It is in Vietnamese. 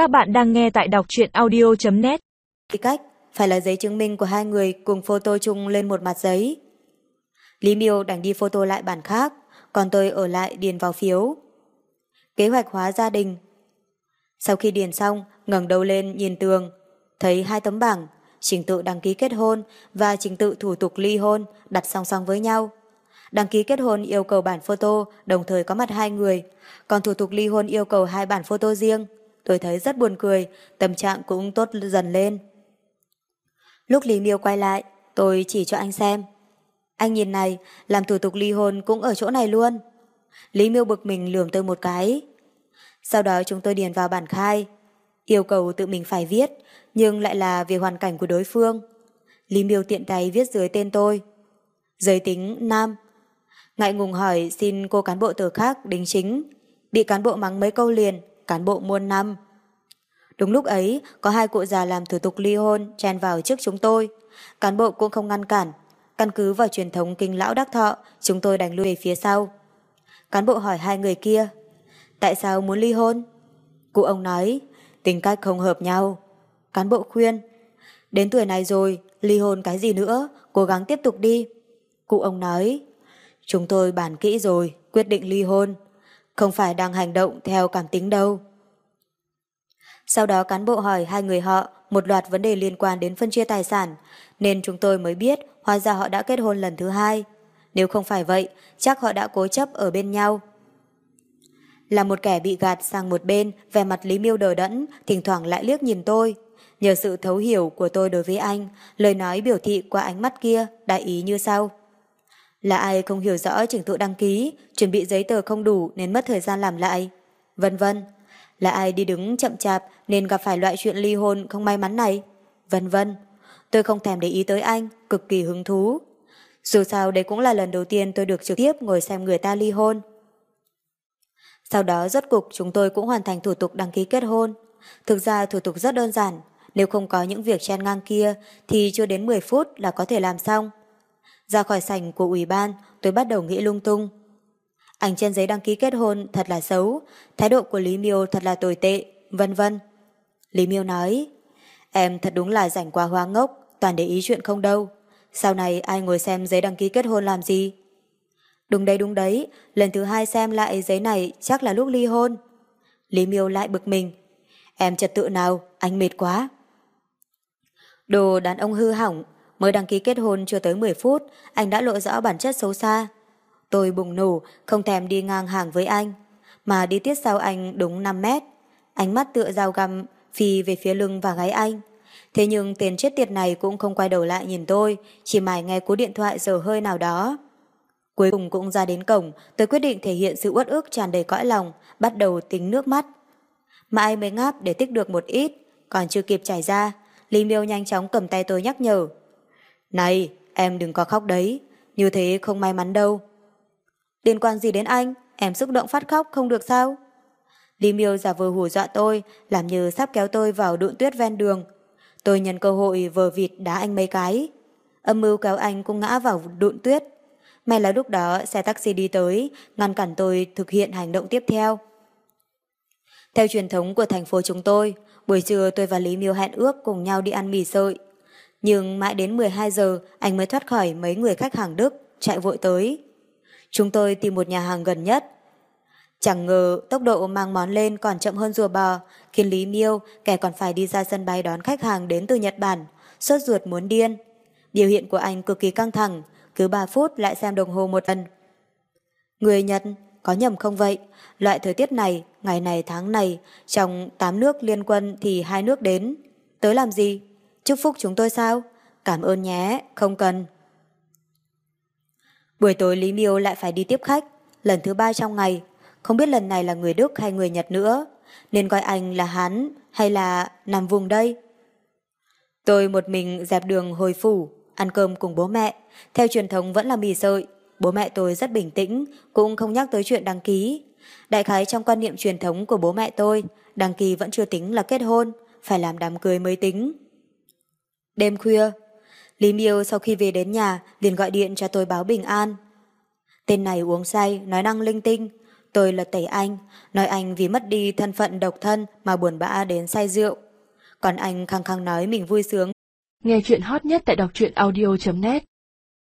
Các bạn đang nghe tại đọc truyện audio.net cách phải là giấy chứng minh của hai người cùng photo chung lên một mặt giấy. Lý Miêu đành đi photo lại bản khác, còn tôi ở lại điền vào phiếu. Kế hoạch hóa gia đình. Sau khi điền xong, ngẩng đầu lên nhìn tường, thấy hai tấm bảng, trình tự đăng ký kết hôn và trình tự thủ tục ly hôn đặt song song với nhau. Đăng ký kết hôn yêu cầu bản photo đồng thời có mặt hai người, còn thủ tục ly hôn yêu cầu hai bản photo riêng. Tôi thấy rất buồn cười, tâm trạng cũng tốt dần lên. Lúc Lý Miêu quay lại, tôi chỉ cho anh xem. Anh nhìn này, làm thủ tục ly hôn cũng ở chỗ này luôn. Lý Miêu bực mình lườm tôi một cái. Sau đó chúng tôi điền vào bản khai. Yêu cầu tự mình phải viết, nhưng lại là về hoàn cảnh của đối phương. Lý Miêu tiện tay viết dưới tên tôi. Giới tính nam. Ngại ngùng hỏi xin cô cán bộ tờ khác đính chính. Bị cán bộ mắng mấy câu liền, cán bộ muôn năm. Đúng lúc ấy, có hai cụ già làm thủ tục ly hôn chen vào trước chúng tôi. Cán bộ cũng không ngăn cản. Căn cứ vào truyền thống kinh lão đắc thọ, chúng tôi đành lui về phía sau. Cán bộ hỏi hai người kia, tại sao muốn ly hôn? Cụ ông nói, tính cách không hợp nhau. Cán bộ khuyên, đến tuổi này rồi, ly hôn cái gì nữa, cố gắng tiếp tục đi. Cụ ông nói, chúng tôi bàn kỹ rồi, quyết định ly hôn. Không phải đang hành động theo cảm tính đâu. Sau đó cán bộ hỏi hai người họ một loạt vấn đề liên quan đến phân chia tài sản, nên chúng tôi mới biết hóa ra họ đã kết hôn lần thứ hai. Nếu không phải vậy, chắc họ đã cố chấp ở bên nhau. Là một kẻ bị gạt sang một bên, vẻ mặt Lý Miêu đờ đẫn, thỉnh thoảng lại liếc nhìn tôi. Nhờ sự thấu hiểu của tôi đối với anh, lời nói biểu thị qua ánh mắt kia, đại ý như sau. Là ai không hiểu rõ trình tự đăng ký, chuẩn bị giấy tờ không đủ nên mất thời gian làm lại. Vân vân. Là ai đi đứng chậm chạp nên gặp phải loại chuyện ly hôn không may mắn này? Vân vân. Tôi không thèm để ý tới anh, cực kỳ hứng thú. Dù sao đây cũng là lần đầu tiên tôi được trực tiếp ngồi xem người ta ly hôn. Sau đó rốt cục chúng tôi cũng hoàn thành thủ tục đăng ký kết hôn. Thực ra thủ tục rất đơn giản, nếu không có những việc chen ngang kia thì chưa đến 10 phút là có thể làm xong. Ra khỏi sảnh của ủy ban, tôi bắt đầu nghĩ lung tung. Ảnh trên giấy đăng ký kết hôn thật là xấu, thái độ của Lý Miêu thật là tồi tệ, vân vân. Lý Miêu nói, em thật đúng là rảnh quá hoa ngốc, toàn để ý chuyện không đâu. Sau này ai ngồi xem giấy đăng ký kết hôn làm gì? Đúng đấy đúng đấy, lần thứ hai xem lại giấy này chắc là lúc ly hôn. Lý Miêu lại bực mình. Em trật tự nào, anh mệt quá. Đồ đàn ông hư hỏng, mới đăng ký kết hôn chưa tới 10 phút, anh đã lộ rõ bản chất xấu xa. Tôi bùng nổ, không thèm đi ngang hàng với anh, mà đi tiết sau anh đúng 5 mét. Ánh mắt tựa dao găm, phi về phía lưng và gáy anh. Thế nhưng tiền chết tiệt này cũng không quay đầu lại nhìn tôi, chỉ mải nghe cú điện thoại giờ hơi nào đó. Cuối cùng cũng ra đến cổng, tôi quyết định thể hiện sự uất ức tràn đầy cõi lòng, bắt đầu tính nước mắt. Mãi mới ngáp để tích được một ít, còn chưa kịp chảy ra, Lý Miêu nhanh chóng cầm tay tôi nhắc nhở. Này, em đừng có khóc đấy, như thế không may mắn đâu. Liên quan gì đến anh, em xúc động phát khóc không được sao? Lý Miêu giả vờ hù dọa tôi, làm như sắp kéo tôi vào đụn tuyết ven đường. Tôi nhân cơ hội vờ vịt đá anh mấy cái. Âm mưu kéo anh cũng ngã vào đụn tuyết. May là lúc đó xe taxi đi tới, ngăn cản tôi thực hiện hành động tiếp theo. Theo truyền thống của thành phố chúng tôi, buổi trưa tôi và Lý Miêu hẹn ước cùng nhau đi ăn mì sợi. Nhưng mãi đến 12 giờ anh mới thoát khỏi mấy người khách hàng Đức, chạy vội tới. Chúng tôi tìm một nhà hàng gần nhất. Chẳng ngờ tốc độ mang món lên còn chậm hơn rùa bò, khiến Lý Miêu kẻ còn phải đi ra sân bay đón khách hàng đến từ Nhật Bản, sốt ruột muốn điên. Biểu hiện của anh cực kỳ căng thẳng, cứ 3 phút lại xem đồng hồ một lần. Người Nhật, có nhầm không vậy? Loại thời tiết này, ngày này tháng này, trong 8 nước liên quân thì hai nước đến. Tới làm gì? Chúc phúc chúng tôi sao? Cảm ơn nhé, không cần. Buổi tối Lý Miêu lại phải đi tiếp khách, lần thứ ba trong ngày. Không biết lần này là người Đức hay người Nhật nữa, nên coi anh là Hán hay là nằm vùng đây. Tôi một mình dẹp đường hồi phủ, ăn cơm cùng bố mẹ. Theo truyền thống vẫn là mì sợi. Bố mẹ tôi rất bình tĩnh, cũng không nhắc tới chuyện đăng ký. Đại khái trong quan niệm truyền thống của bố mẹ tôi, đăng ký vẫn chưa tính là kết hôn, phải làm đám cưới mới tính. Đêm khuya, Lý Miêu sau khi về đến nhà liền gọi điện cho tôi báo bình an. Tên này uống say, nói năng linh tinh. Tôi lật tẩy anh, nói anh vì mất đi thân phận độc thân mà buồn bã đến say rượu. Còn anh khăng khăng nói mình vui sướng. Nghe chuyện hot nhất tại đọc truyện audio.net